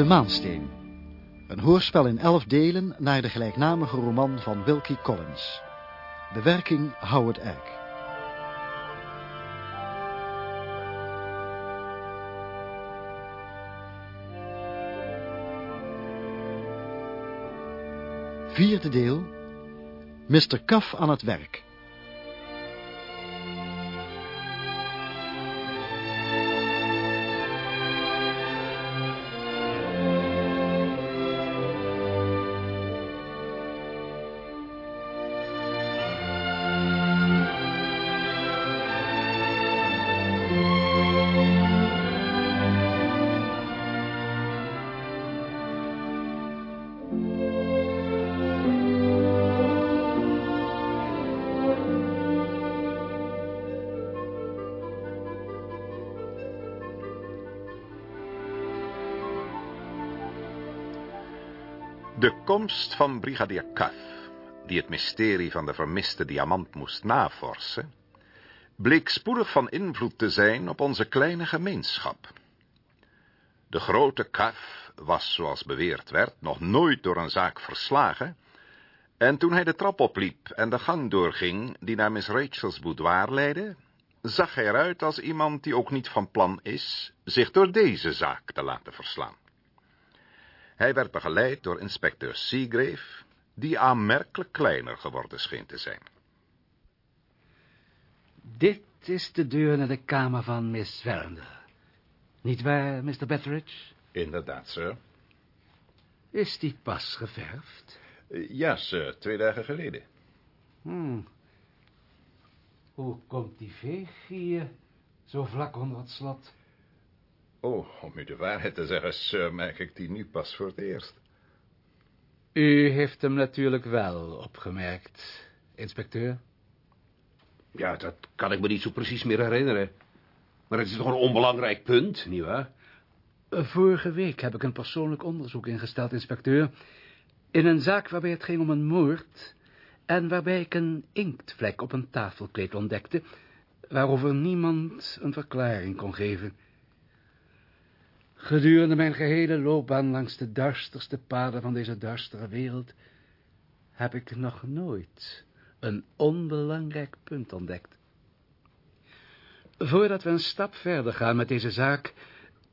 De Maansteen. Een hoorspel in elf delen naar de gelijknamige roman van Wilkie Collins. Bewerking Howard Egg. Vierde deel. Mr. Cuff aan het werk. De komst van brigadier Cuff, die het mysterie van de vermiste diamant moest navorsen, bleek spoedig van invloed te zijn op onze kleine gemeenschap. De grote Cuff was, zoals beweerd werd, nog nooit door een zaak verslagen, en toen hij de trap opliep en de gang doorging die naar Miss Rachel's boudoir leidde, zag hij eruit als iemand die ook niet van plan is zich door deze zaak te laten verslaan. Hij werd begeleid door inspecteur Seagrave, die aanmerkelijk kleiner geworden scheen te zijn. Dit is de deur naar de kamer van Miss Verinder. Niet waar, Mr. Betteridge? Inderdaad, sir. Is die pas geverfd? Ja, sir, twee dagen geleden. Hmm. Hoe komt die veeg hier zo vlak onder het slot? Oh, om u de waarheid te zeggen, sir, merk ik die nu pas voor het eerst. U heeft hem natuurlijk wel opgemerkt, inspecteur. Ja, dat kan ik me niet zo precies meer herinneren. Maar het is toch een onbelangrijk punt, nietwaar? Vorige week heb ik een persoonlijk onderzoek ingesteld, inspecteur. In een zaak waarbij het ging om een moord... en waarbij ik een inktvlek op een tafelkleed ontdekte... waarover niemand een verklaring kon geven... Gedurende mijn gehele loopbaan langs de duisterste paden van deze duistere wereld, heb ik nog nooit een onbelangrijk punt ontdekt. Voordat we een stap verder gaan met deze zaak,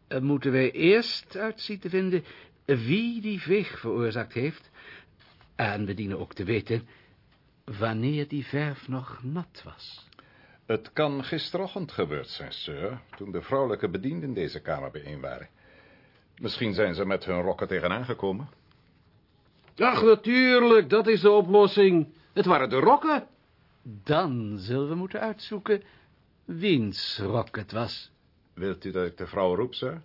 eh, moeten wij eerst uitzien te vinden wie die veeg veroorzaakt heeft, en we dienen ook te weten wanneer die verf nog nat was. Het kan gisterochtend gebeurd zijn, sir, toen de vrouwelijke bedienden deze kamer bijeen waren. Misschien zijn ze met hun rokken tegenaan gekomen. Ach, natuurlijk, dat is de oplossing. Het waren de rokken. Dan zullen we moeten uitzoeken wiens rok het was. Wilt u dat ik de vrouw roep, sir?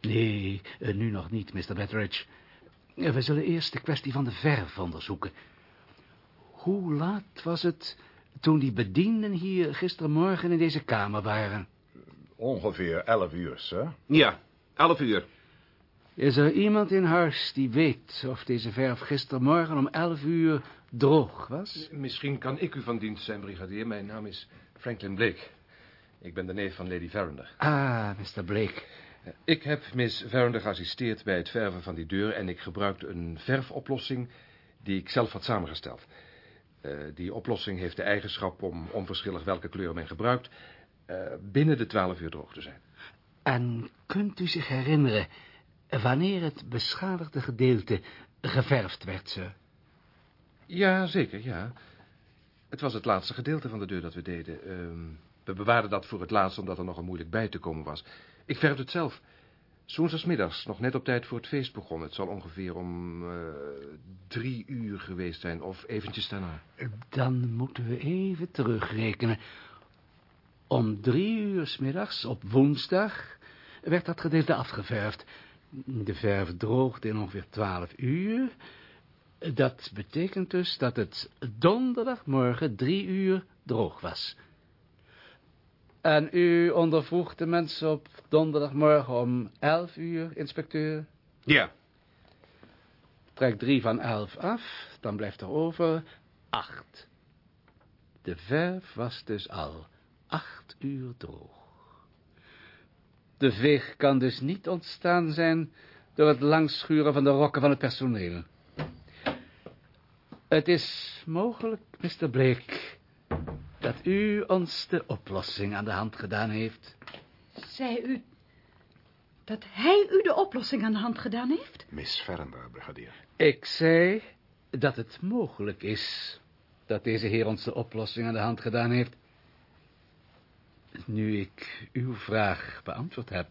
Nee, eh, nu nog niet, Mr. Betteridge. Eh, We zullen eerst de kwestie van de verf onderzoeken. Hoe laat was het toen die bedienden hier gistermorgen in deze kamer waren? Ongeveer elf uur, sir. Ja, elf uur. Is er iemand in huis die weet of deze verf gistermorgen om elf uur droog was? Misschien kan ik u van dienst zijn, brigadier. Mijn naam is Franklin Blake. Ik ben de neef van Lady Verinder. Ah, Mr. Blake. Ik heb Miss Verinder geassisteerd bij het verven van die deur... en ik gebruikte een verfoplossing die ik zelf had samengesteld. Eh, die oplossing heeft de eigenschap om, onverschillig welke kleur men gebruikt... eh, binnen de twaalf uur droog te zijn. En kunt u zich herinneren wanneer het beschadigde gedeelte geverfd werd, sir? Ja, zeker, ja. Het was het laatste gedeelte van de deur dat we deden. Ehm, we bewaarden dat voor het laatst omdat er nog een moeilijk bij te komen was. Ik verfde het zelf. Woensdagsmiddags, nog net op tijd voor het feest begon. Het zal ongeveer om eh, drie uur geweest zijn, of eventjes daarna. Dan moeten we even terugrekenen. Om drie uur 's middags op woensdag werd dat gedeelte afgeverfd. De verf droogde in ongeveer twaalf uur. Dat betekent dus dat het donderdagmorgen drie uur droog was. En u ondervroeg de mensen op donderdagmorgen om elf uur, inspecteur? Ja, Trek drie van elf af, dan blijft er over acht. De verf was dus al acht uur droog. De veeg kan dus niet ontstaan zijn door het langschuren van de rokken van het personeel. Het is mogelijk, Mr. Blake, dat u ons de oplossing aan de hand gedaan heeft. Zei u dat hij u de oplossing aan de hand gedaan heeft? Miss Verender, brigadier. Ik zei dat het mogelijk is dat deze heer ons de oplossing aan de hand gedaan heeft. Nu ik uw vraag beantwoord heb,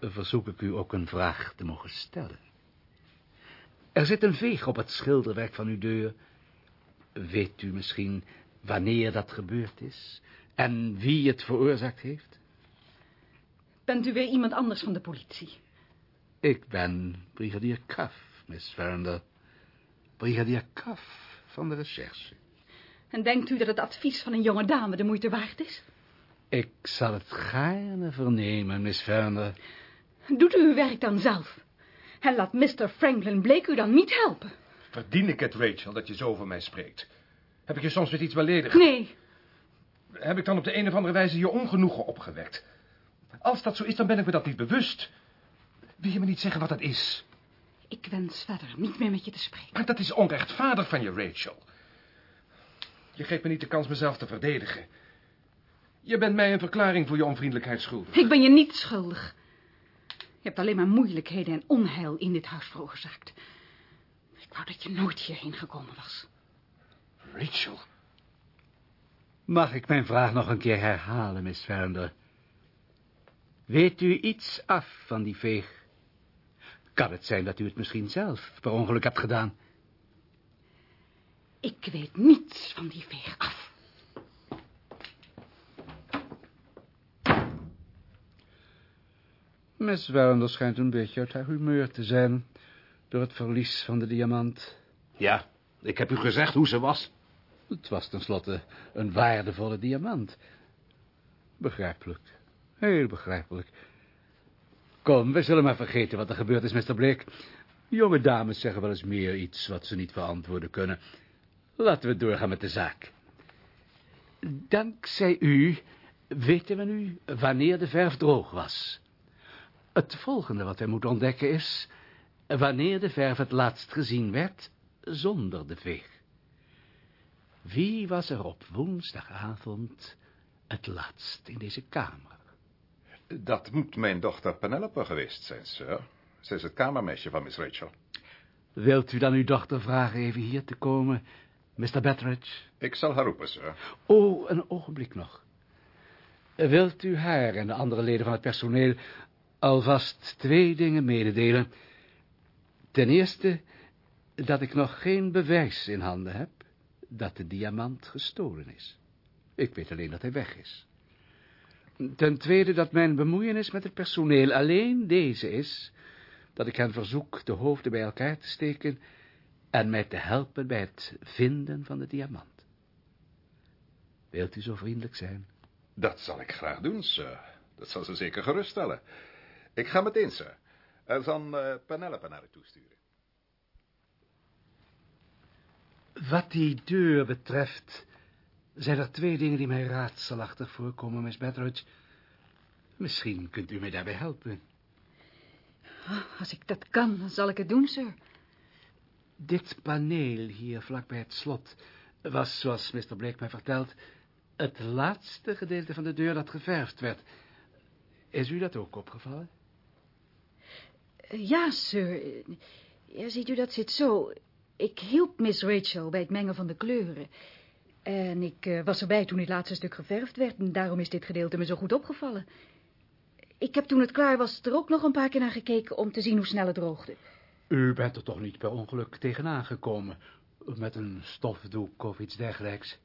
verzoek ik u ook een vraag te mogen stellen. Er zit een veeg op het schilderwerk van uw deur. Weet u misschien wanneer dat gebeurd is en wie het veroorzaakt heeft? Bent u weer iemand anders van de politie? Ik ben brigadier Cuff, Miss Verender. Brigadier Cuff van de recherche. En denkt u dat het advies van een jonge dame de moeite waard is? Ik zal het gaarne vernemen, Miss Verner. Doet u uw werk dan zelf. En laat Mr. Franklin Blake u dan niet helpen. Verdien ik het, Rachel, dat je zo over mij spreekt? Heb ik je soms met iets beledigd? Nee, Heb ik dan op de een of andere wijze je ongenoegen opgewekt? Als dat zo is, dan ben ik me dat niet bewust. Wil je me niet zeggen wat dat is? ik wens verder niet meer met je te spreken. Maar dat is onrechtvaardig van je, Rachel. Je geeft me niet de kans mezelf te verdedigen. Je bent mij een verklaring voor je onvriendelijkheid schuldig. Ik ben je niet schuldig. Je hebt alleen maar moeilijkheden en onheil in dit huis veroorzaakt. Ik wou dat je nooit hierheen gekomen was. Rachel, Mag ik mijn vraag nog een keer herhalen, Miss Vernder? Weet u iets af van die veeg? Kan het zijn dat u het misschien zelf per ongeluk hebt gedaan? Ik weet niets van die veeg af. Miss Vernder schijnt een beetje uit haar humeur te zijn... door het verlies van de diamant. Ja, ik heb u gezegd hoe ze was. Het was tenslotte een waardevolle diamant. Begrijpelijk. Heel begrijpelijk. Kom, we zullen maar vergeten wat er gebeurd is, Mr. Blake. Jonge dames zeggen wel eens meer iets wat ze niet verantwoorden kunnen. Laten we doorgaan met de zaak. Dankzij u weten we nu wanneer de verf droog was. Het volgende wat wij moeten ontdekken is... wanneer de verf het laatst gezien werd zonder de veeg. Wie was er op woensdagavond het laatst in deze kamer? Dat moet mijn dochter Penelope geweest zijn, sir. Ze is het kamermeisje van Miss Rachel. Wilt u dan uw dochter vragen even hier te komen, Mr. Betteridge? Ik zal haar roepen, sir. Oh, een ogenblik nog. Wilt u haar en de andere leden van het personeel alvast twee dingen mededelen? Ten eerste, dat ik nog geen bewijs in handen heb dat de diamant gestolen is. Ik weet alleen dat hij weg is. Ten tweede, dat mijn bemoeienis met het personeel alleen deze is, dat ik hen verzoek de hoofden bij elkaar te steken en mij te helpen bij het vinden van de diamant. Wilt u zo vriendelijk zijn? Dat zal ik graag doen, sir. Dat zal ze zeker geruststellen. Ik ga meteen, sir. Er zal uh, Penelope naar u toesturen. Wat die deur betreft, zijn er twee dingen die mij raadselachtig voorkomen, Miss Betteridge. Misschien kunt u mij daarbij helpen. Als ik dat kan, dan zal ik het doen, sir. Dit paneel hier vlakbij het slot was, zoals Mr. Blake mij vertelt, het laatste gedeelte van de deur dat geverfd werd. Is u dat ook opgevallen? Ja, sir. Ja, ziet u, dat zit zo. Ik hielp Miss Rachel bij het mengen van de kleuren. En ik uh, was erbij toen het laatste stuk geverfd werd... en daarom is dit gedeelte me zo goed opgevallen. Ik heb toen het klaar was er ook nog een paar keer naar gekeken... om te zien hoe snel het droogde. U bent er toch niet per ongeluk tegenaan gekomen... met een stofdoek of iets dergelijks?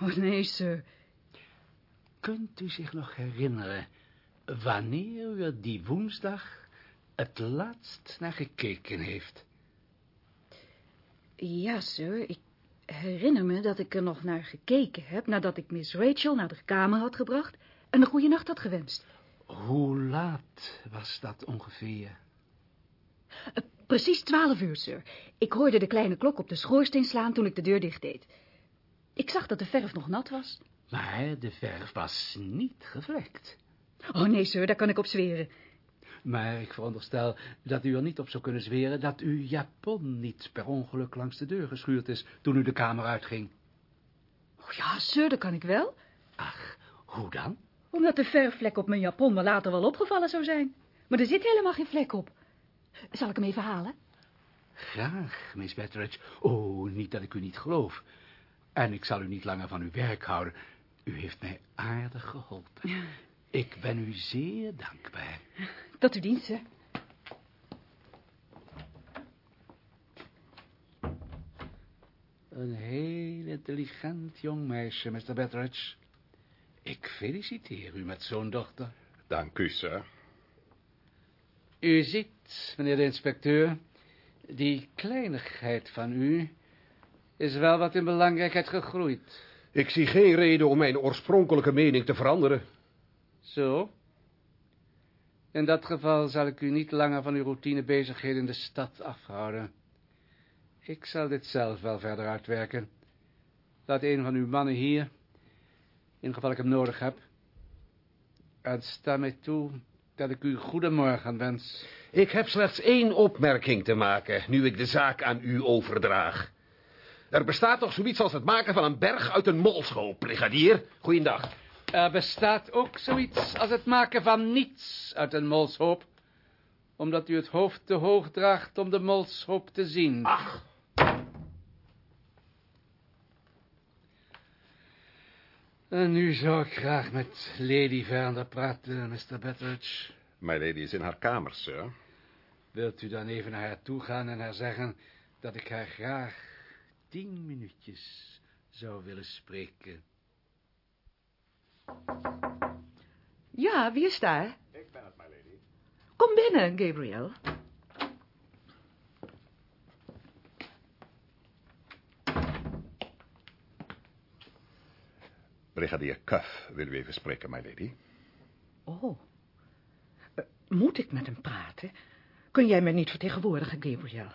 Oh, nee, sir. Kunt u zich nog herinneren... wanneer u er die woensdag het laatst naar gekeken heeft? Ja, sir. Ik herinner me dat ik er nog naar gekeken heb... nadat ik Miss Rachel naar de kamer had gebracht... en een goede nacht had gewenst. Hoe laat was dat ongeveer? Uh, precies twaalf uur, sir. Ik hoorde de kleine klok op de schoorsteen slaan toen ik de deur dicht deed. Ik zag dat de verf nog nat was. Maar de verf was niet gevlekt. Oh, nee, sir, daar kan ik op zweren. Maar ik veronderstel dat u er niet op zou kunnen zweren dat uw japon niet per ongeluk langs de deur geschuurd is toen u de kamer uitging. Oh ja, sir, dat kan ik wel. Ach, hoe dan? Omdat de verfvlek op mijn japon me later wel opgevallen zou zijn. Maar er zit helemaal geen vlek op. Zal ik hem even halen? Graag, Miss Betteridge. Oh, niet dat ik u niet geloof. En ik zal u niet langer van uw werk houden. U heeft mij aardig geholpen. Ik ben u zeer dankbaar. Tot uw dienst, sir. Een heel intelligent jong meisje, Mr. Betteridge. Ik feliciteer u met zo'n dochter. Dank u, sir. U ziet, meneer de inspecteur, die kleinigheid van u is wel wat in belangrijkheid gegroeid. Ik zie geen reden om mijn oorspronkelijke mening te veranderen. Zo? In dat geval zal ik u niet langer van uw routinebezigheden in de stad afhouden. Ik zal dit zelf wel verder uitwerken. Laat een van uw mannen hier, in geval ik hem nodig heb. En sta mij toe dat ik u goedemorgen wens. Ik heb slechts één opmerking te maken, nu ik de zaak aan u overdraag. Er bestaat toch zoiets als het maken van een berg uit een molschool, brigadier? Goeiedag. Er bestaat ook zoiets als het maken van niets uit een molshoop. Omdat u het hoofd te hoog draagt om de molshoop te zien. Ach, En nu zou ik graag met Lady Vernder praten, Mr. Betteridge. My lady is in haar kamer, sir. Wilt u dan even naar haar toe gaan en haar zeggen dat ik haar graag tien minuutjes zou willen spreken? Ja, wie is daar? Ik ben het, my lady. Kom binnen, Gabriel. Brigadier Cuff wil u even spreken, my lady. Oh. Eh, moet ik met hem praten? Kun jij mij niet vertegenwoordigen, Gabriel?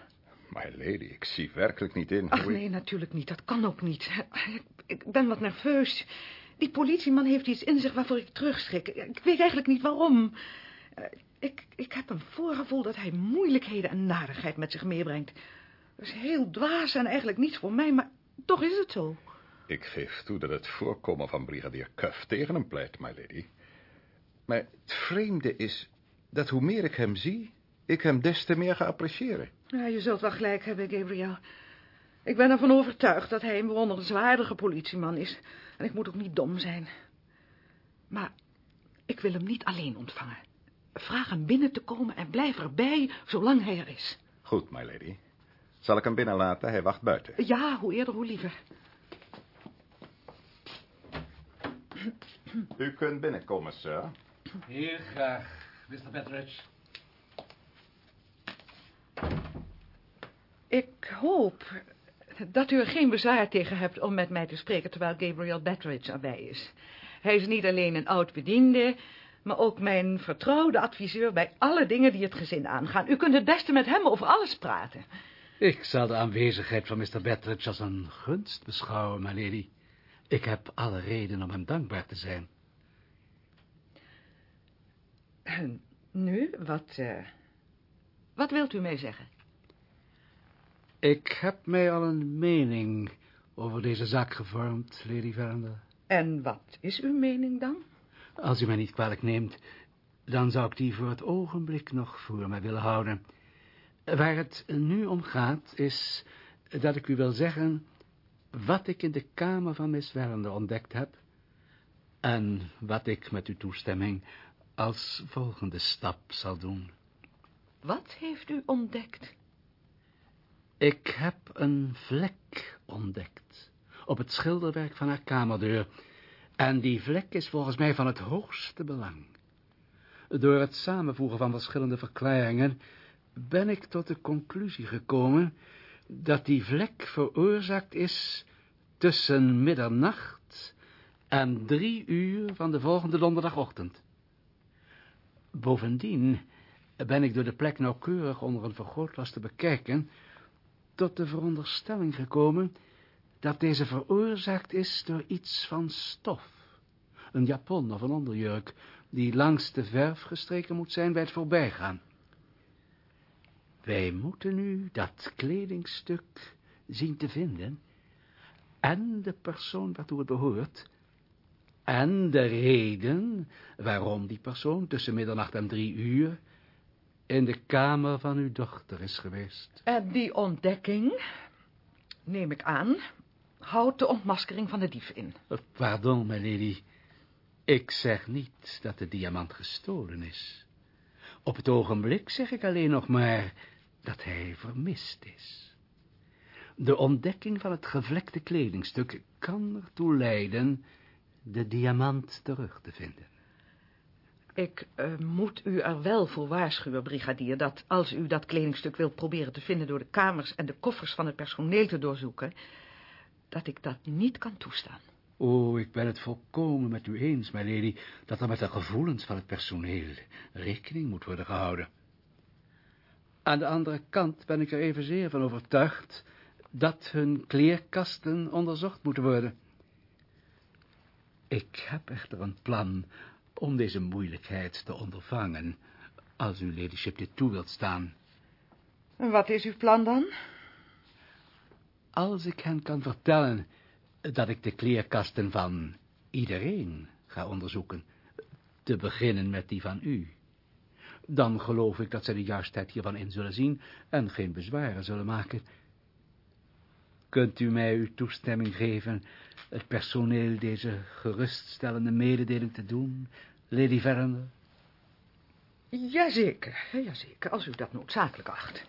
My lady, ik zie werkelijk niet in Ach hoe ik- nee, natuurlijk niet. Dat kan ook niet. Ik, ik ben wat nerveus. Die politieman heeft iets in zich waarvoor ik terugschrik. Ik weet eigenlijk niet waarom. Eh, Ik, ik heb een voorgevoel dat hij moeilijkheden en narigheid met zich meebrengt. Dat is heel dwaas en eigenlijk niets voor mij, maar toch is het zo. Ik geef toe dat het voorkomen van brigadier Cuff tegen hem pleit, my lady. Maar het vreemde is dat hoe meer ik hem zie, ik hem des te meer ga appreciëren. Ja, je zult wel gelijk hebben, Gabriel. Ik ben ervan overtuigd dat hij een bewonderenswaardige politieman is. En ik moet ook niet dom zijn. Maar ik wil hem niet alleen ontvangen. Vraag hem binnen te komen en blijf erbij zolang hij er is. Goed, my lady. Zal ik hem binnenlaten? Hij wacht buiten. Ja, hoe eerder, hoe liever. U kunt binnenkomen, sir. Heel graag, Mr. Betteridge. Ik hoop dat u er geen bezwaar tegen hebt om met mij te spreken terwijl Gabriel Betteridge erbij is. Hij is niet alleen een oud bediende, maar ook mijn vertrouwde adviseur bij alle dingen die het gezin aangaan. U kunt het beste met hem over alles praten. Ik zal de aanwezigheid van Mr. Betteridge als een gunst beschouwen, my lady. Ik heb alle reden om hem dankbaar te zijn. Nu, wat, eh, wat wilt u mij zeggen? Ik heb mij al een mening over deze zaak gevormd, Lady Veranda. En wat is uw mening dan? Als u mij niet kwalijk neemt, dan zou ik die voor het ogenblik nog voor mij willen houden. Waar het nu om gaat, is dat ik u wil zeggen wat ik in de kamer van Miss Werner ontdekt heb en wat ik met uw toestemming als volgende stap zal doen. Wat heeft u ontdekt? Ik heb een vlek ontdekt op het schilderwerk van haar kamerdeur. En die vlek is volgens mij van het hoogste belang. Door het samenvoegen van verschillende verklaringen ben ik tot de conclusie gekomen dat die vlek veroorzaakt is tussen middernacht en drie uur van de volgende donderdagochtend. Bovendien ben ik door de plek nauwkeurig onder een vergrootglas te bekijken tot de veronderstelling gekomen dat deze veroorzaakt is door iets van stof. Een japon of een onderjurk, die langs de verf gestreken moet zijn bij het voorbijgaan. Wij moeten nu dat kledingstuk zien te vinden, en de persoon waartoe het behoort, en de reden waarom die persoon tussen middernacht en drie uur in de kamer van uw dochter is geweest. En die ontdekking, neem ik aan, houdt de ontmaskering van de dief in. Pardon, my lady. Ik zeg niet dat de diamant gestolen is. Op het ogenblik zeg ik alleen nog maar dat hij vermist is. De ontdekking van het gevlekte kledingstuk kan ertoe leiden de diamant terug te vinden. Ik uh, moet u er wel voor waarschuwen, brigadier, dat als u dat kledingstuk wilt proberen te vinden door de kamers en de koffers van het personeel te doorzoeken, dat ik dat niet kan toestaan. Oh, ik ben het volkomen met u eens, my lady, dat er met de gevoelens van het personeel rekening moet worden gehouden. Aan de andere kant ben ik er evenzeer van overtuigd dat hun kleerkasten onderzocht moeten worden. Ik heb echter een plan om deze moeilijkheid te ondervangen, als uw ladyship dit toe wilt staan. En wat is uw plan dan? Als ik hen kan vertellen dat ik de kleerkasten van iedereen ga onderzoeken, te beginnen met die van u, dan geloof ik dat zij de juistheid hiervan in zullen zien en geen bezwaren zullen maken. Kunt u mij uw toestemming geven het personeel deze geruststellende mededeling te doen, Lady Verinder? Jazeker, jazeker, als u dat noodzakelijk acht.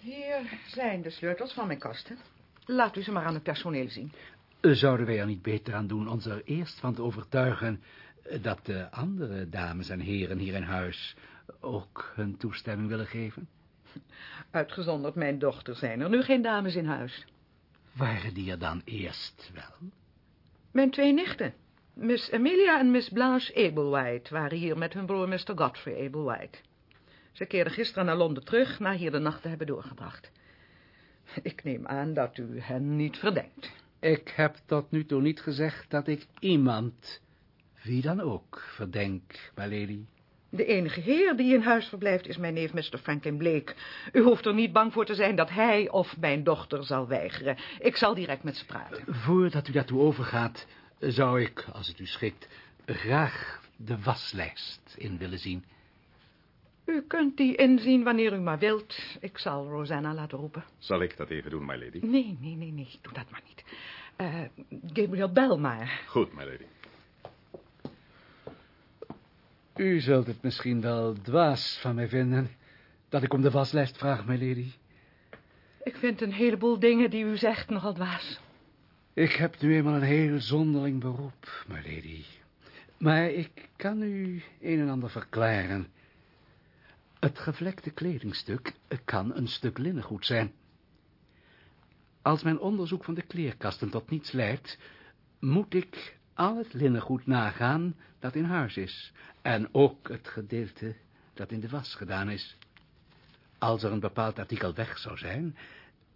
Hier zijn de sleutels van mijn kasten. Laat u ze maar aan het personeel zien. Zouden wij er niet beter aan doen ons er eerst van te overtuigen dat de andere dames en heren hier in huis ook hun toestemming willen geven? Uitgezonderd mijn dochter zijn er nu geen dames in huis. Waren die er dan eerst wel? Mijn twee nichten, Miss Amelia en Miss Blanche Ablewhite, waren hier met hun broer Mr. Godfrey Ablewhite. Ze keerden gisteren naar Londen terug, na hier de nacht te hebben doorgebracht. Ik neem aan dat u hen niet verdenkt. Ik heb tot nu toe niet gezegd dat ik iemand, wie dan ook, verdenk, my lady. De enige heer die in huis verblijft is mijn neef Mr. Franklin Blake. U hoeft er niet bang voor te zijn dat hij of mijn dochter zal weigeren. Ik zal direct met ze praten. Voordat u daartoe overgaat, zou ik, als het u schikt, graag de waslijst in willen zien. U kunt die inzien wanneer u maar wilt. Ik zal Rosanna laten roepen. Zal ik dat even doen, my lady? Nee, nee, nee, nee. Doe dat maar niet. Uh, Gabriel, bel maar. Goed, my lady. U zult het misschien wel dwaas van mij vinden... dat ik om de waslijst vraag, my lady. Ik vind een heleboel dingen die u zegt nogal dwaas. Ik heb nu eenmaal een heel zonderling beroep, my lady. Maar ik kan u een en ander verklaren... Het gevlekte kledingstuk kan een stuk linnengoed zijn. Als mijn onderzoek van de kleerkasten tot niets leidt, moet ik al het linnengoed nagaan dat in huis is, en ook het gedeelte dat in de was gedaan is. Als er een bepaald artikel weg zou zijn,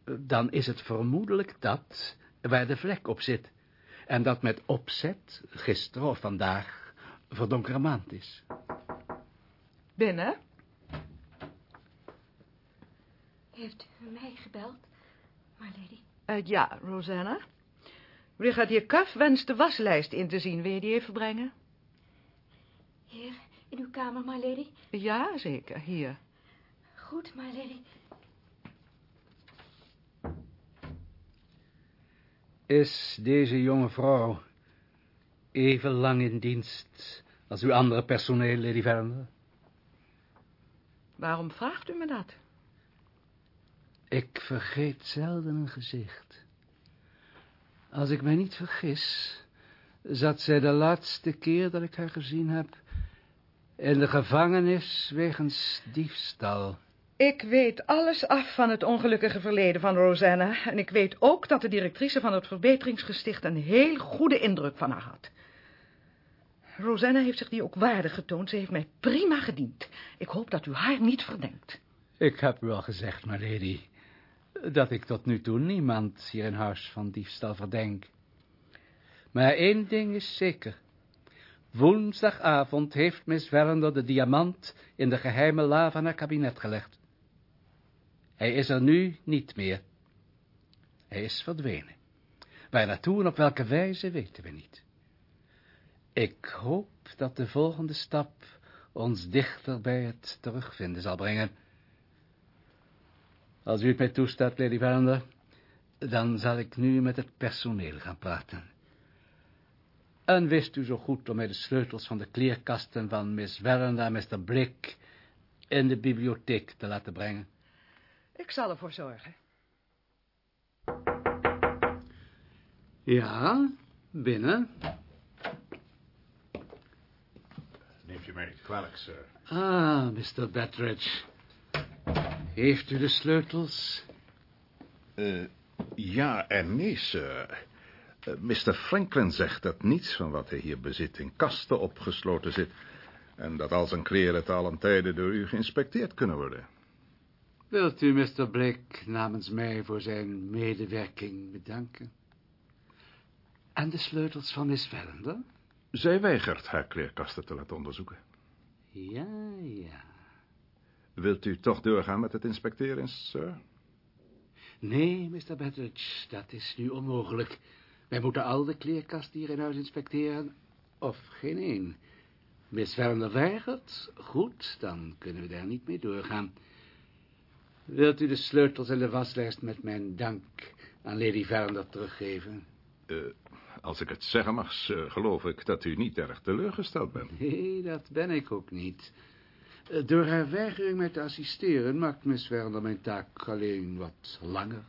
dan is het vermoedelijk dat waar de vlek op zit, en dat met opzet, gisteren of vandaag, verdonkere maand is. Binnen? Heeft u mij gebeld, my lady? Uh, ja, Rosanna. Brigadier Cuff wenst de waslijst in te zien. Wil je die even brengen? Hier, in uw kamer, my lady? Ja, zeker, hier. Goed, my lady. Is deze jonge vrouw even lang in dienst als uw andere personeel, Lady Verinder? Waarom vraagt u me dat? Ik vergeet zelden een gezicht. Als ik mij niet vergis, zat zij de laatste keer dat ik haar gezien heb in de gevangenis wegens diefstal. Ik weet alles af van het ongelukkige verleden van Rosanna... en ik weet ook dat de directrice van het verbeteringsgesticht... een heel goede indruk van haar had. Rosanna heeft zich die ook waardig getoond. Ze heeft mij prima gediend. Ik hoop dat u haar niet verdenkt. Ik heb u al gezegd, my lady dat ik tot nu toe niemand hier in huis van diefstal verdenk. Maar één ding is zeker. Woensdagavond heeft Miss Vallender de diamant in de geheime la van haar kabinet gelegd. Hij is er nu niet meer. Hij is verdwenen. Waar naartoe en op welke wijze weten we niet. Ik hoop dat de volgende stap ons dichter bij het terugvinden zal brengen. Als u het mij toestaat, Lady Vallender, dan zal ik nu met het personeel gaan praten. En wist u zo goed om mij de sleutels van de kleerkasten van Miss Vallender en Mr. Blick in de bibliotheek te laten brengen? Ik zal ervoor zorgen. Ja, binnen. Neemt u mij niet kwalijk, sir. Ah, Mr. Bettridge. Heeft u de sleutels? Uh, ja en nee, sir. Uh, Mr. Franklin zegt dat niets van wat hij hier bezit in kasten opgesloten zit... en dat al zijn kleren te allen tijden door u geïnspecteerd kunnen worden. Wilt u Mr. Blake namens mij voor zijn medewerking bedanken? En de sleutels van Miss Vallender? Zij weigert haar kleerkasten te laten onderzoeken. Ja, ja. Wilt u toch doorgaan met het inspecteren, sir? Nee, Mr. Bettridge, dat is nu onmogelijk. Wij moeten al de kleerkasten hier in huis inspecteren, of geen één. Miss Vallender weigert, goed, dan kunnen we daar niet mee doorgaan. Wilt u de sleutels en de waslijst met mijn dank aan Lady Vallender teruggeven? Uh, als ik het zeggen mag, sir, geloof ik dat u niet erg teleurgesteld bent. Nee, dat ben ik ook niet. Uh, door haar weigering mij te assisteren maakt Miss Vallender mijn taak alleen wat langer.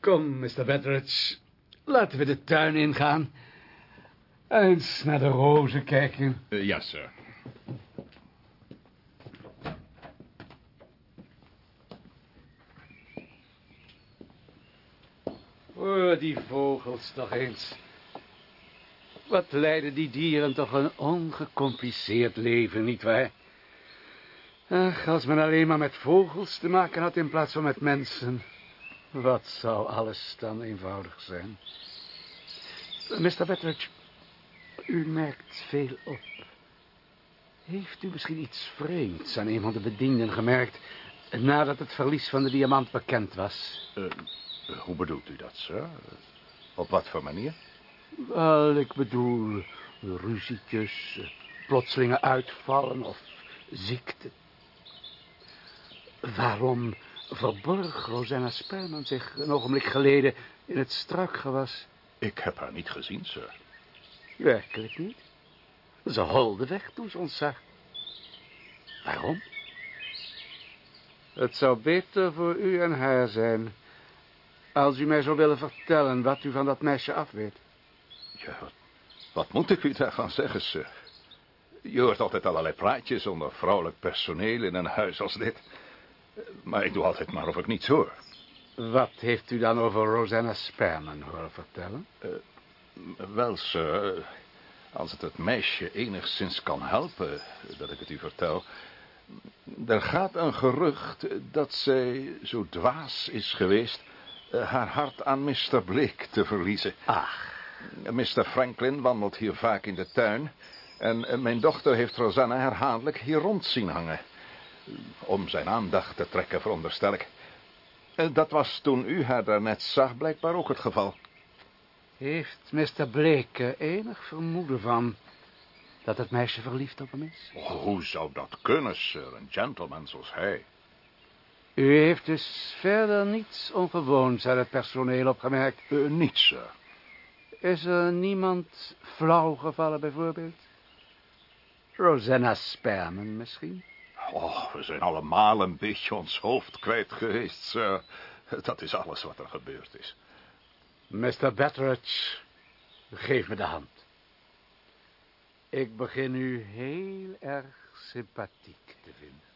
Kom, Mr. Bettridge, laten we de tuin ingaan. Eens naar de rozen kijken. Uh, ja, sir. Oh, die vogels toch eens. Wat leiden die dieren toch een ongecompliceerd leven, nietwaar? Ach, als men alleen maar met vogels te maken had in plaats van met mensen. Wat zou alles dan eenvoudig zijn? Mr. Bettridge, u merkt veel op. Heeft u misschien iets vreemds aan een van de bedienden gemerkt... nadat het verlies van de diamant bekend was? Uh, hoe bedoelt u dat, sir? Op wat voor manier? Wel, ik bedoel ruzietjes, plotselinge uitvallen of ziekte. Waarom verborg Rosanna Sperman zich een ogenblik geleden in het struikgewas? Ik heb haar niet gezien, sir. Werkelijk niet? Ze holde weg toen ze ons zag. Waarom? Het zou beter voor u en haar zijn... als u mij zou willen vertellen wat u van dat meisje af weet. Ja, wat, wat moet ik u daarvan zeggen, sir? Je hoort altijd allerlei praatjes onder vrouwelijk personeel in een huis als dit... Maar ik doe altijd maar of ik niets hoor. Wat heeft u dan over Rosanna Sperman horen vertellen? Uh, wel, sir, als het het meisje enigszins kan helpen dat ik het u vertel... Er gaat een gerucht dat zij zo dwaas is geweest... Uh, haar hart aan Mr. Blake te verliezen. Ach. Mr. Franklin wandelt hier vaak in de tuin... en uh, mijn dochter heeft Rosanna herhaaldelijk hier rond zien hangen om zijn aandacht te trekken, veronderstel ik. Dat was toen u haar daarnet zag blijkbaar ook het geval. Heeft Mr. Blake enig vermoeden van dat het meisje verliefd op hem is? Oh, hoe zou dat kunnen, sir, een gentleman zoals hij? U heeft dus verder niets ongewoons uit het personeel opgemerkt? Uh, niets, sir. Is er niemand flauw gevallen, bijvoorbeeld? Rosanna Sperman misschien? Oh, we zijn allemaal een beetje ons hoofd kwijt geweest, sir. Dat is alles wat er gebeurd is. Mr. Bettridge, geef me de hand. Ik begin u heel erg sympathiek te vinden.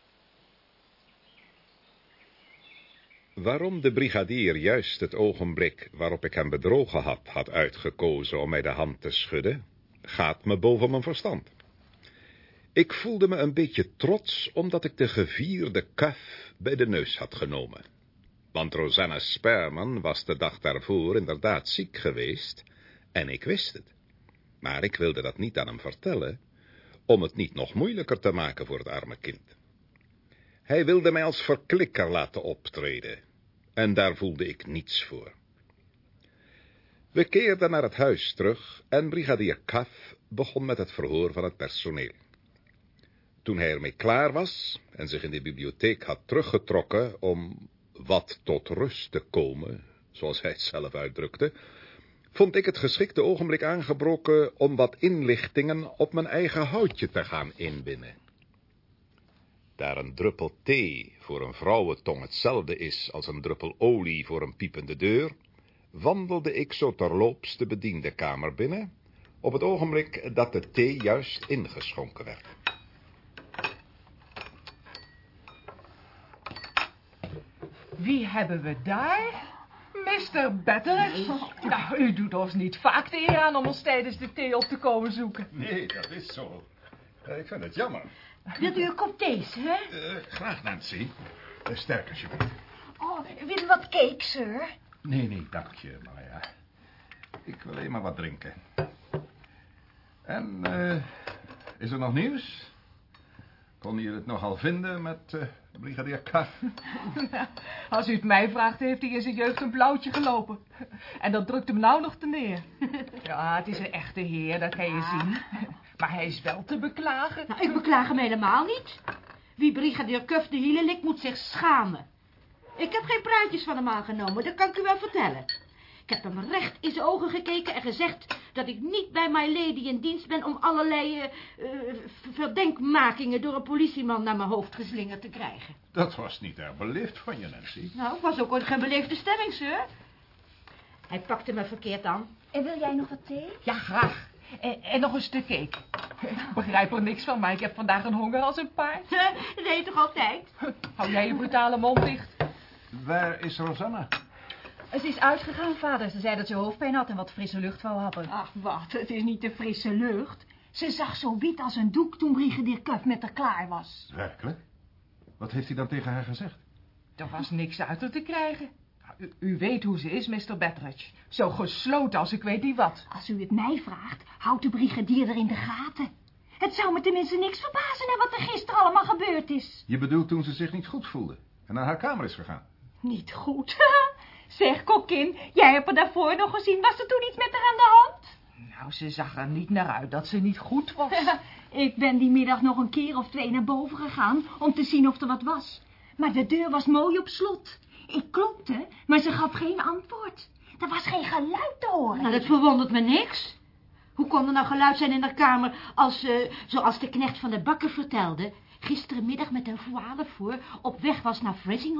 Waarom de brigadier juist het ogenblik waarop ik hem bedrogen had, had uitgekozen om mij de hand te schudden, gaat me boven mijn verstand. Ik voelde me een beetje trots, omdat ik de gevierde kuf bij de neus had genomen. Want Rosanna Sperman was de dag daarvoor inderdaad ziek geweest, en ik wist het. Maar ik wilde dat niet aan hem vertellen, om het niet nog moeilijker te maken voor het arme kind. Hij wilde mij als verklikker laten optreden, en daar voelde ik niets voor. We keerden naar het huis terug en brigadier Kaff begon met het verhoor van het personeel. Toen hij ermee klaar was en zich in de bibliotheek had teruggetrokken om wat tot rust te komen, zoals hij het zelf uitdrukte, vond ik het geschikte ogenblik aangebroken om wat inlichtingen op mijn eigen houtje te gaan inwinnen. Daar een druppel thee voor een vrouwentong hetzelfde is als een druppel olie voor een piepende deur, wandelde ik zo terloops de bediendenkamer binnen, op het ogenblik dat de thee juist ingeschonken werd. Wie hebben we daar? Mr. Betteridge? Nou, u doet ons niet vaak de eer aan om ons tijdens de thee op te komen zoeken. Nee, dat is zo. Eh, Ik vind het jammer. Wilt u een kop thee, hè? Eh, graag, Nancy. Uh, sterk alsjeblieft. Oh, wil u wat cake, sir? Nee, nee, dank je, Maria. Ik wil alleen maar wat drinken. En, eh, is er nog nieuws? Kon je het nogal vinden met eh, brigadier Kaff? Als u het mij vraagt, heeft hij in zijn jeugd een blauwtje gelopen. En dat drukt hem nou nog te neer. Ja, het is een echte heer, dat kan je zien. Maar hij is wel te beklagen. Nou, ik beklaag hem helemaal niet. Wie brigadier Kuf de hielen likt, moet zich schamen. Ik heb geen praatjes van hem aangenomen, dat kan ik u wel vertellen. Ik heb hem recht in zijn ogen gekeken en gezegd dat ik niet bij my lady in dienst ben om allerlei eh, eh, verdenkmakingen door een politieman naar mijn hoofd geslingerd te krijgen. Dat was niet erg beleefd van je, Nancy. Nou, ik was ook ooit geen beleefde stemming, sir. Hij pakte me verkeerd aan. En wil jij nog wat thee? Ja, graag. En, en nog een stuk cake. Ik begrijp er niks van, maar ik heb vandaag een honger als een paard. Dat je toch altijd? Hou jij je brutale mond dicht. Waar is Rosanna? Ze is uitgegaan, vader. Ze zei dat ze hoofdpijn had en wat frisse lucht wou happen. Ach, wat, het is niet de frisse lucht. Ze zag zo wit als een doek toen brigadier Kuf met haar klaar was. Werkelijk? Wat heeft hij dan tegen haar gezegd? Er was niks uit haar te krijgen. U, u weet hoe ze is, Mr. Betteridge. Zo gesloten als ik weet niet wat. Als u het mij vraagt, houdt de brigadier er in de gaten. Het zou me tenminste niks verbazen naar wat er gisteren allemaal gebeurd is. Je bedoelt toen ze zich niet goed voelde en naar haar kamer is gegaan? Niet goed. zeg, kokkin, jij hebt haar daarvoor nog gezien. Was er toen iets met haar aan de hand? Nou, ze zag er niet naar uit dat ze niet goed was. ik ben die middag nog een keer of twee naar boven gegaan om te zien of er wat was. Maar de deur was mooi op slot. Ik klopte, maar ze gaf geen antwoord. Er was geen geluid te horen. Nou, dat verwondert me niks. Hoe kon er nou geluid zijn in haar kamer als, uh, zoals de knecht van de bakker vertelde, gisterenmiddag met een voile voor op weg was naar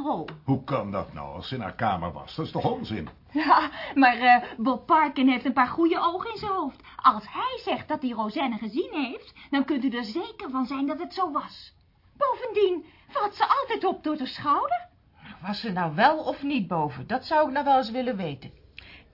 Hall. Hoe kan dat nou als ze in haar kamer was? Dat is toch onzin? Ja, maar uh, Bob Parkin heeft een paar goede ogen in zijn hoofd. Als hij zegt dat hij Rosanne gezien heeft, dan kunt u er zeker van zijn dat het zo was. Bovendien valt ze altijd op door de schouder. Was ze nou wel of niet boven? Dat zou ik nou wel eens willen weten.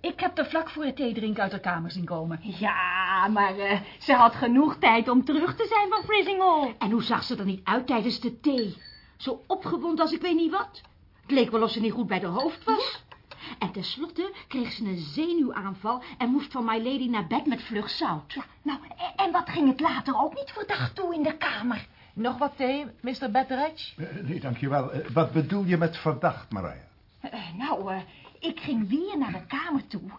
Ik heb er vlak voor het theedrinken uit de kamer zien komen. Ja, maar uh, ze had genoeg tijd om terug te zijn van Frizinghall. En hoe zag ze er niet uit tijdens de thee? Zo opgewond als ik weet niet wat. Het leek wel of ze niet goed bij de hoofd was. Ja. En tenslotte kreeg ze een zenuwaanval en moest van My Lady naar bed met vlug zout. Ja, nou, en wat ging het later ook niet verdacht toe in de kamer? Nog wat thee, Mr. Betteridge? Uh, nee, dankjewel. Uh, wat bedoel je met verdacht, Maria? nou, ik ging weer naar de kamer toe.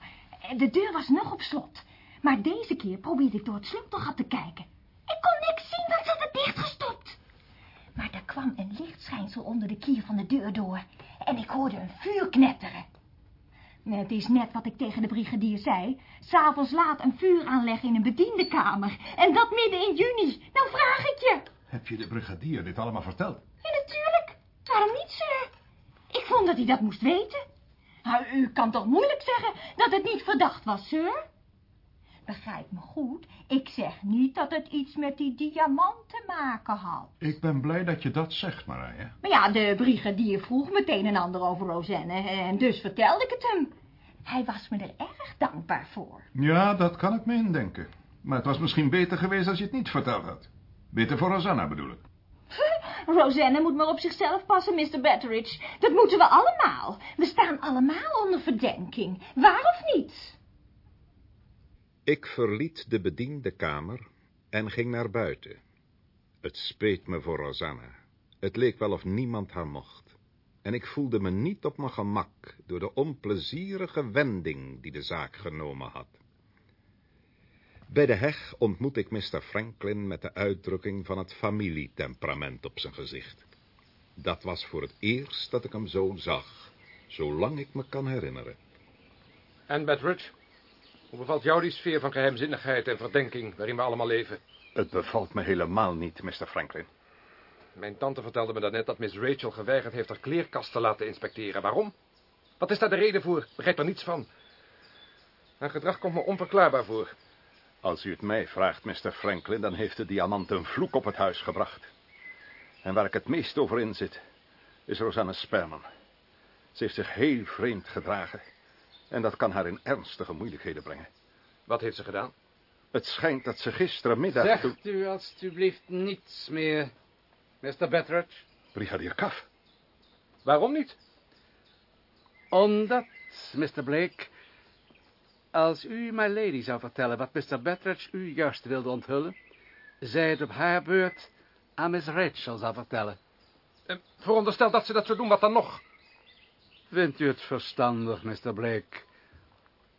De deur was nog op slot. Maar deze keer probeerde ik door het sleutelgat te kijken. Ik kon niks zien, want ze had het dichtgestopt. Maar er kwam een lichtschijnsel onder de kier van de deur door. En ik hoorde een vuur knetteren. Het is net wat ik tegen de brigadier zei. S'avonds laat een vuur aanleggen in een bediendenkamer. En dat midden in juni. Nou vraag ik je. Heb je de brigadier dit allemaal verteld? Ja, natuurlijk. Waarom niet, sir? Ik vond dat hij dat moest weten. Nou, u kan toch moeilijk zeggen dat het niet verdacht was, sir? Begrijp me goed, ik zeg niet dat het iets met die diamant te maken had. Ik ben blij dat je dat zegt, Marije. Maar ja, de brigadier vroeg meteen een ander over Rosanne en dus vertelde ik het hem. Hij was me er erg dankbaar voor. Ja, dat kan ik me indenken. Maar het was misschien beter geweest als je het niet verteld had. Beter voor Rosanna bedoel ik. Rosanne moet maar op zichzelf passen, Mr. Betteridge. Dat moeten we allemaal. We staan allemaal onder verdenking. Waar of niet? Ik verliet de bediendenkamer en ging naar buiten. Het speet me voor Rosanna. Het leek wel of niemand haar mocht. En ik voelde me niet op mijn gemak door de onplezierige wending die de zaak genomen had. Bij de heg ontmoet ik Mr. Franklin met de uitdrukking van het familietemperament op zijn gezicht. Dat was voor het eerst dat ik hem zo zag, zolang ik me kan herinneren. En Bedridge? Hoe bevalt jou die sfeer van geheimzinnigheid en verdenking waarin we allemaal leven? Het bevalt me helemaal niet, Mr. Franklin. Mijn tante vertelde me daarnet dat Miss Rachel geweigerd heeft haar kleerkast te laten inspecteren. Waarom? Wat is daar de reden voor? Begrijp er niets van. Haar gedrag komt me onverklaarbaar voor. Als u het mij vraagt, Mr. Franklin, dan heeft de diamant een vloek op het huis gebracht. En waar ik het meest over in zit, is Rosanna Sperman. Ze heeft zich heel vreemd gedragen. En dat kan haar in ernstige moeilijkheden brengen. Wat heeft ze gedaan? Het schijnt dat ze gisterenmiddag... Zegt u alstublieft niets meer, Mr. Betteridge? Brigadier Kaf. Waarom niet? Omdat, Mr. Blake, als u my lady zou vertellen wat Mr. Betteridge u juist wilde onthullen, zij het op haar beurt aan Miss Rachel zou vertellen. En veronderstel dat ze dat zou doen, wat dan nog? Vindt u het verstandig, Mr. Blake,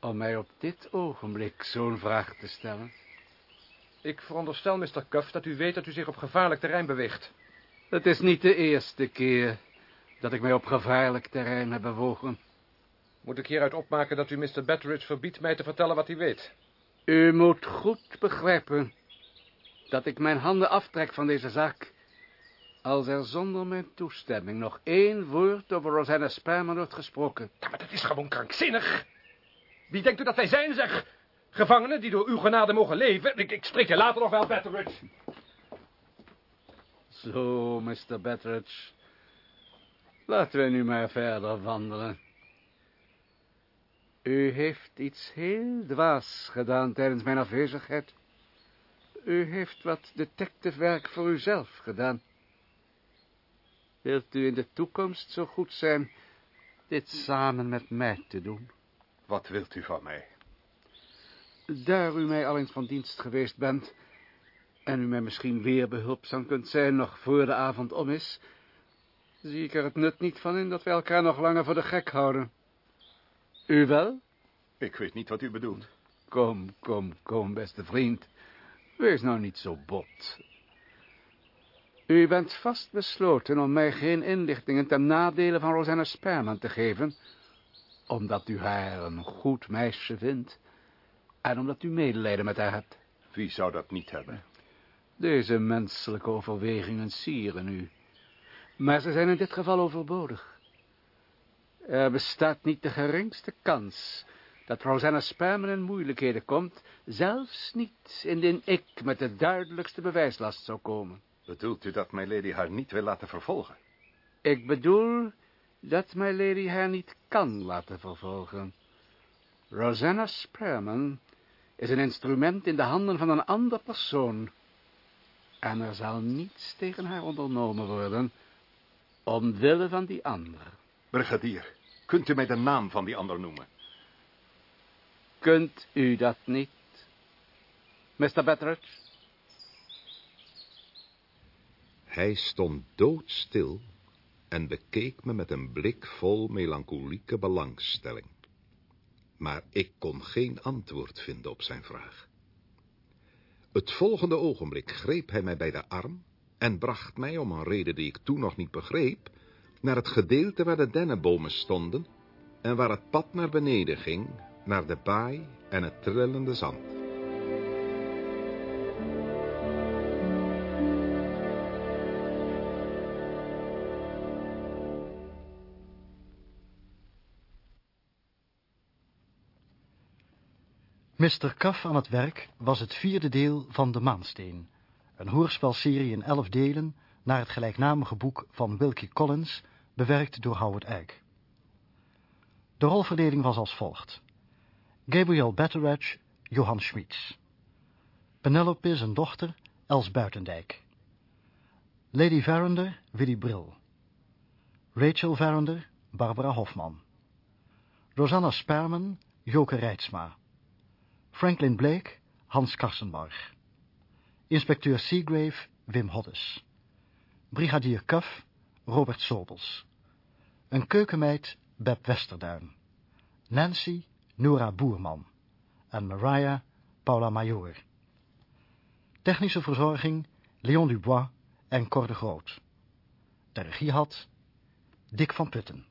om mij op dit ogenblik zo'n vraag te stellen? Ik veronderstel, Mr. Cuff, dat u weet dat u zich op gevaarlijk terrein beweegt. Het is niet de eerste keer dat ik mij op gevaarlijk terrein heb bewogen. Moet ik hieruit opmaken dat u Mr. Betteridge verbiedt mij te vertellen wat hij weet? U moet goed begrijpen dat ik mijn handen aftrek van deze zaak... als er zonder mijn toestemming nog één woord over Rosanna Sperman wordt gesproken. Ja, maar dat is gewoon krankzinnig. Wie denkt u dat wij zijn, zeg? Gevangenen die door uw genade mogen leven? Ik, ik spreek je later nog wel, Betteridge. Zo, Mr. Betteridge. Laten we nu maar verder wandelen. U heeft iets heel dwaas gedaan tijdens mijn afwezigheid. U heeft wat detectivewerk voor uzelf gedaan. Wilt u in de toekomst zo goed zijn dit samen met mij te doen? Wat wilt u van mij? Daar u mij al eens van dienst geweest bent... en u mij misschien weer behulpzaam kunt zijn nog voor de avond om is... zie ik er het nut niet van in dat wij elkaar nog langer voor de gek houden. U wel? Ik weet niet wat u bedoelt. Kom, kom, kom, beste vriend. Wees nou niet zo bot. U bent vast besloten om mij geen inlichtingen ten nadele van Rosanna Sperman te geven, omdat u haar een goed meisje vindt en omdat u medelijden met haar hebt. Wie zou dat niet hebben? Deze menselijke overwegingen sieren u, maar ze zijn in dit geval overbodig. Er bestaat niet de geringste kans dat Rosanna Sperman in moeilijkheden komt, zelfs niet indien ik met de duidelijkste bewijslast zou komen. Bedoelt u dat mijn lady haar niet wil laten vervolgen? Ik bedoel dat mijn lady haar niet kan laten vervolgen. Rosanna Sperman is een instrument in de handen van een ander persoon. En er zal niets tegen haar ondernomen worden, omwille van die ander. Brigadier, kunt u mij de naam van die ander noemen? Kunt u dat niet, Mr. Betteridge? Hij stond doodstil en bekeek me met een blik vol melancholieke belangstelling. Maar ik kon geen antwoord vinden op zijn vraag. Het volgende ogenblik greep hij mij bij de arm en bracht mij, om een reden die ik toen nog niet begreep, naar het gedeelte waar de dennenbomen stonden en waar het pad naar beneden ging, naar de baai en het trillende zand. Mr. Cuff aan het werk was het vierde deel van De Maansteen, een hoorspelserie in elf delen naar het gelijknamige boek van Wilkie Collins, bewerkt door Howard Egg. De rolverdeling was als volgt. Gabriel Betteridge, Johan Schmitz. Penelope zijn dochter, Els Buitendijk. Lady Verinder, Willy Brill. Rachel Verinder, Barbara Hofman. Rosanna Sperman, Joke Reitsma. Franklin Blake, Hans Karsenbarg. Inspecteur Seagrave, Wim Hoddes. Brigadier Cuff, Robert Sobels. Een keukenmeid, Beb Westerduin. Nancy, Nora Boerman. En Mariah, Paula Major. Technische verzorging, Leon Dubois en Cor de Groot. De regie had Dick van Putten.